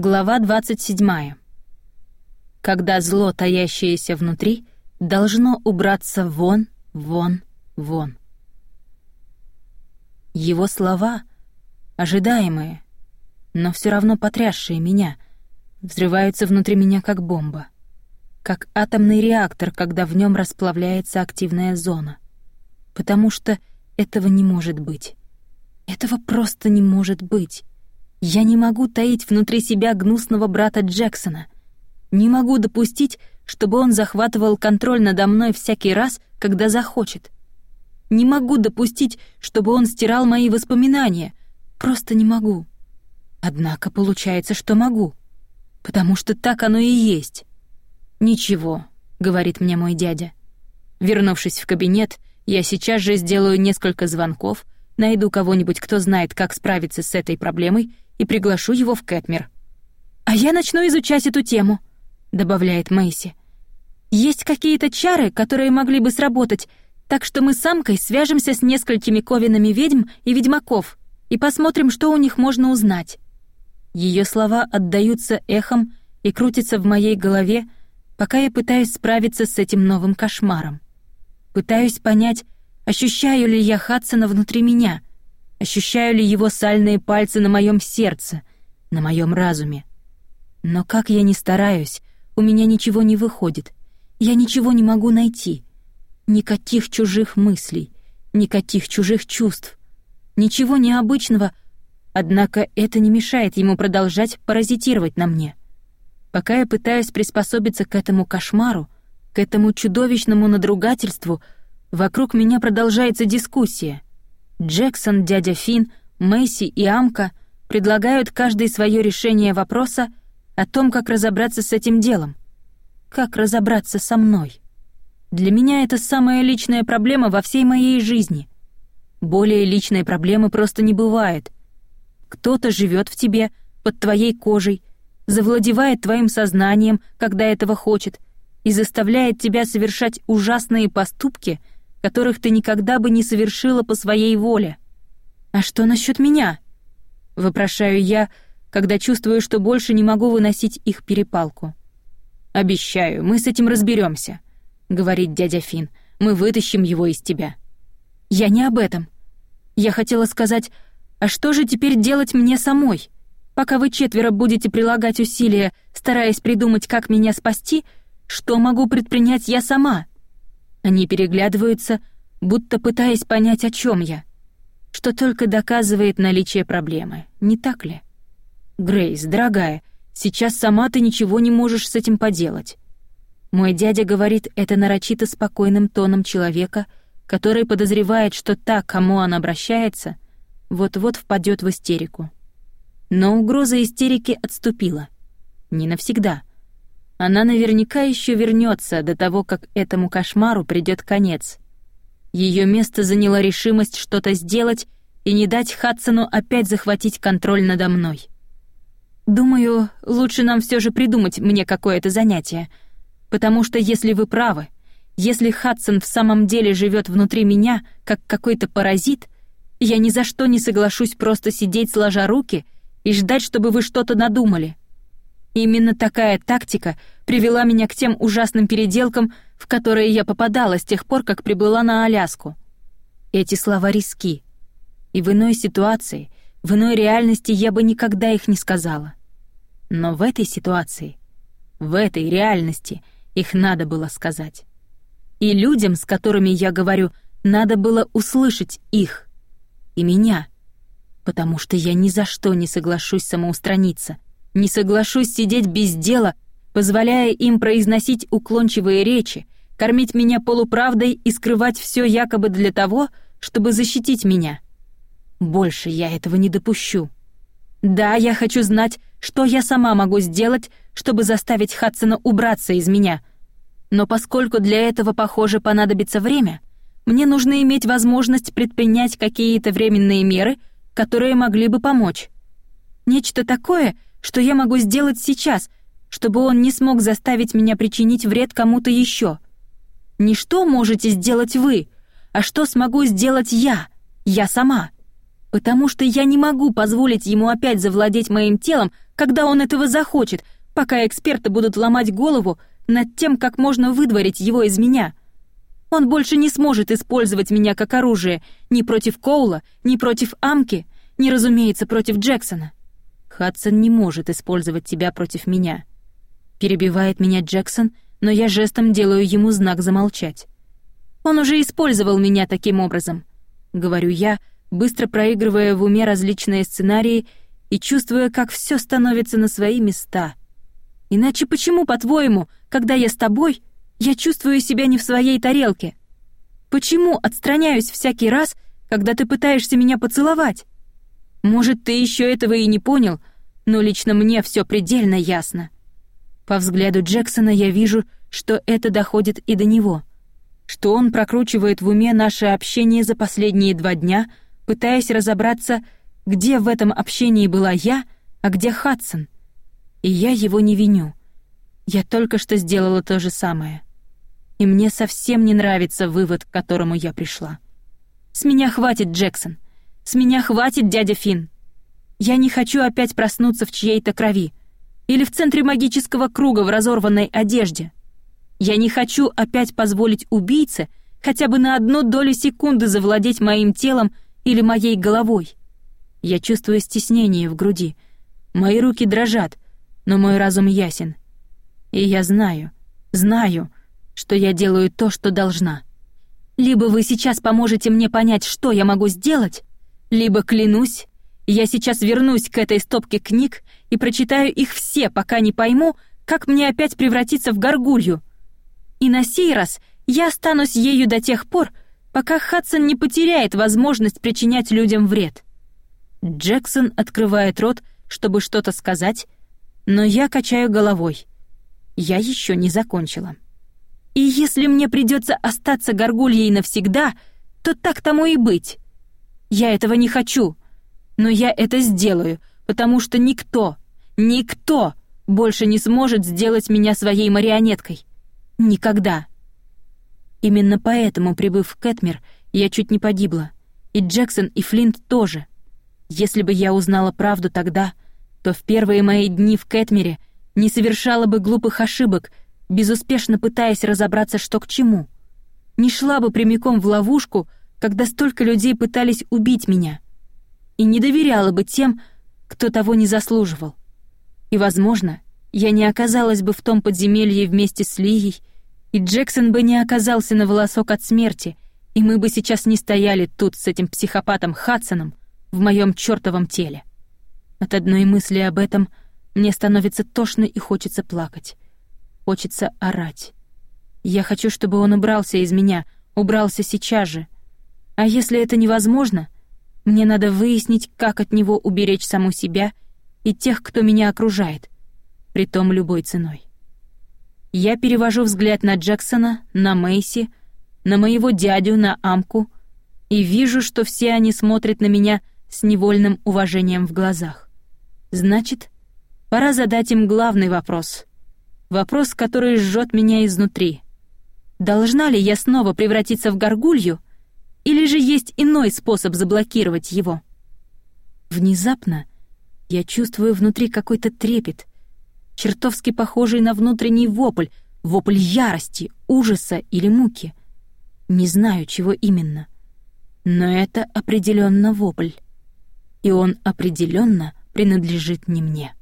Глава 27. Когда зло, таящееся внутри, должно убраться вон, вон, вон. Его слова, ожидаемые, но все равно потрясшие меня, взрываются внутри меня как бомба, как атомный реактор, когда в нем расплавляется активная зона. Потому что этого не может быть. Этого просто не может быть. Я не могу таить внутри себя гнусного брата Джексона. Не могу допустить, чтобы он захватывал контроль надо мной всякий раз, когда захочет. Не могу допустить, чтобы он стирал мои воспоминания. Просто не могу. Однако получается, что могу. Потому что так оно и есть. «Ничего», — говорит мне мой дядя. Вернувшись в кабинет, я сейчас же сделаю несколько звонков, найду кого-нибудь, кто знает, как справиться с этой проблемой, и приглашу его в Кэтмир. «А я начну изучать эту тему», — добавляет Мэйси. «Есть какие-то чары, которые могли бы сработать, так что мы с самкой свяжемся с несколькими ковинами ведьм и ведьмаков и посмотрим, что у них можно узнать». Ее слова отдаются эхом и крутятся в моей голове, пока я пытаюсь справиться с этим новым кошмаром. Пытаюсь понять, ощущаю ли я Хадсона внутри меня — Ощущаю ли его сальные пальцы на моем сердце, на моем разуме? Но как я ни стараюсь, у меня ничего не выходит. Я ничего не могу найти. Никаких чужих мыслей, никаких чужих чувств. Ничего необычного, однако это не мешает ему продолжать паразитировать на мне. Пока я пытаюсь приспособиться к этому кошмару, к этому чудовищному надругательству, вокруг меня продолжается дискуссия — Джексон, дядя Фин, Мэйси и Амка предлагают каждый свое решение вопроса о том, как разобраться с этим делом. Как разобраться со мной? Для меня это самая личная проблема во всей моей жизни. Более личной проблемы просто не бывает. Кто-то живет в тебе, под твоей кожей, завладевает твоим сознанием, когда этого хочет, и заставляет тебя совершать ужасные поступки — которых ты никогда бы не совершила по своей воле. А что насчет меня? вопрошаю я, когда чувствую, что больше не могу выносить их перепалку. Обещаю, мы с этим разберемся, говорит дядя Фин. Мы вытащим его из тебя. Я не об этом. Я хотела сказать, а что же теперь делать мне самой? Пока вы четверо будете прилагать усилия, стараясь придумать, как меня спасти, что могу предпринять я сама? Они переглядываются, будто пытаясь понять, о чем я. Что только доказывает наличие проблемы, не так ли? Грейс, дорогая, сейчас сама ты ничего не можешь с этим поделать. Мой дядя говорит это нарочито спокойным тоном человека, который подозревает, что та, кому он обращается, вот-вот впадет в истерику. Но угроза истерики отступила. Не навсегда — она наверняка еще вернется до того, как этому кошмару придет конец. Ее место заняла решимость что-то сделать и не дать Хадсону опять захватить контроль надо мной. Думаю, лучше нам все же придумать мне какое-то занятие, потому что если вы правы, если Хадсон в самом деле живет внутри меня, как какой-то паразит, я ни за что не соглашусь просто сидеть сложа руки и ждать, чтобы вы что-то надумали. Именно такая тактика привела меня к тем ужасным переделкам, в которые я попадала с тех пор, как прибыла на Аляску. Эти слова риски. И в иной ситуации, в иной реальности я бы никогда их не сказала. Но в этой ситуации, в этой реальности их надо было сказать. И людям, с которыми я говорю, надо было услышать их. И меня. Потому что я ни за что не соглашусь самоустраниться — не соглашусь сидеть без дела, позволяя им произносить уклончивые речи, кормить меня полуправдой и скрывать все якобы для того, чтобы защитить меня. Больше я этого не допущу. Да, я хочу знать, что я сама могу сделать, чтобы заставить Хадсона убраться из меня. Но поскольку для этого, похоже, понадобится время, мне нужно иметь возможность предпринять какие-то временные меры, которые могли бы помочь. Нечто такое — что я могу сделать сейчас, чтобы он не смог заставить меня причинить вред кому-то еще? Не что можете сделать вы, а что смогу сделать я, я сама? Потому что я не могу позволить ему опять завладеть моим телом, когда он этого захочет, пока эксперты будут ломать голову над тем, как можно выдворить его из меня. Он больше не сможет использовать меня как оружие ни против Коула, ни против Амки, ни, разумеется, против Джексона. Хадсон не может использовать тебя против меня. Перебивает меня Джексон, но я жестом делаю ему знак замолчать. Он уже использовал меня таким образом, говорю я, быстро проигрывая в уме различные сценарии и чувствуя, как все становится на свои места. Иначе почему, по-твоему, когда я с тобой, я чувствую себя не в своей тарелке? Почему отстраняюсь всякий раз, когда ты пытаешься меня поцеловать? Может, ты еще этого и не понял, но лично мне все предельно ясно. По взгляду Джексона я вижу, что это доходит и до него, что он прокручивает в уме наше общение за последние два дня, пытаясь разобраться, где в этом общении была я, а где Хадсон. И я его не виню. Я только что сделала то же самое. И мне совсем не нравится вывод, к которому я пришла. С меня хватит, Джексон. С меня хватит, дядя Фин. Я не хочу опять проснуться в чьей-то крови или в центре магического круга в разорванной одежде. Я не хочу опять позволить убийце хотя бы на одну долю секунды завладеть моим телом или моей головой. Я чувствую стеснение в груди. Мои руки дрожат, но мой разум ясен. И я знаю, знаю, что я делаю то, что должна. Либо вы сейчас поможете мне понять, что я могу сделать, либо, клянусь, я сейчас вернусь к этой стопке книг и прочитаю их все, пока не пойму, как мне опять превратиться в горгулью. И на сей раз я останусь ею до тех пор, пока Хадсон не потеряет возможность причинять людям вред. Джексон открывает рот, чтобы что-то сказать, но я качаю головой. Я еще не закончила. И если мне придется остаться горгульей навсегда, то так тому и быть. Я этого не хочу, но я это сделаю, потому что никто, никто больше не сможет сделать меня своей марионеткой. Никогда. Именно поэтому, прибыв в Кэтмир, я чуть не погибла. И Джексон, и Флинт тоже. Если бы я узнала правду тогда, то в первые мои дни в Кэтмире не совершала бы глупых ошибок, безуспешно пытаясь разобраться, что к чему. Не шла бы прямиком в ловушку, когда столько людей пытались убить меня. И не доверяла бы тем, кто того не заслуживал. И, возможно, я не оказалась бы в том подземелье вместе с Лией, и Джексон бы не оказался на волосок от смерти, и мы бы сейчас не стояли тут с этим психопатом Хадсоном в моем чёртовом теле. От одной мысли об этом мне становится тошно и хочется плакать. Хочется орать. Я хочу, чтобы он убрался из меня, убрался сейчас же — а если это невозможно, мне надо выяснить, как от него уберечь саму себя и тех, кто меня окружает, притом любой ценой. Я перевожу взгляд на Джексона, на Мэйси, на моего дядю, на Амку и вижу, что все они смотрят на меня с невольным уважением в глазах. Значит, пора задать им главный вопрос. Вопрос, который жжет меня изнутри. Должна ли я снова превратиться в горгулью — или же есть иной способ заблокировать его? Внезапно я чувствую внутри какой-то трепет, чертовски похожий на внутренний вопль, вопль ярости, ужаса или муки. Не знаю, чего именно. Но это определенно вопль. И он определенно принадлежит не мне.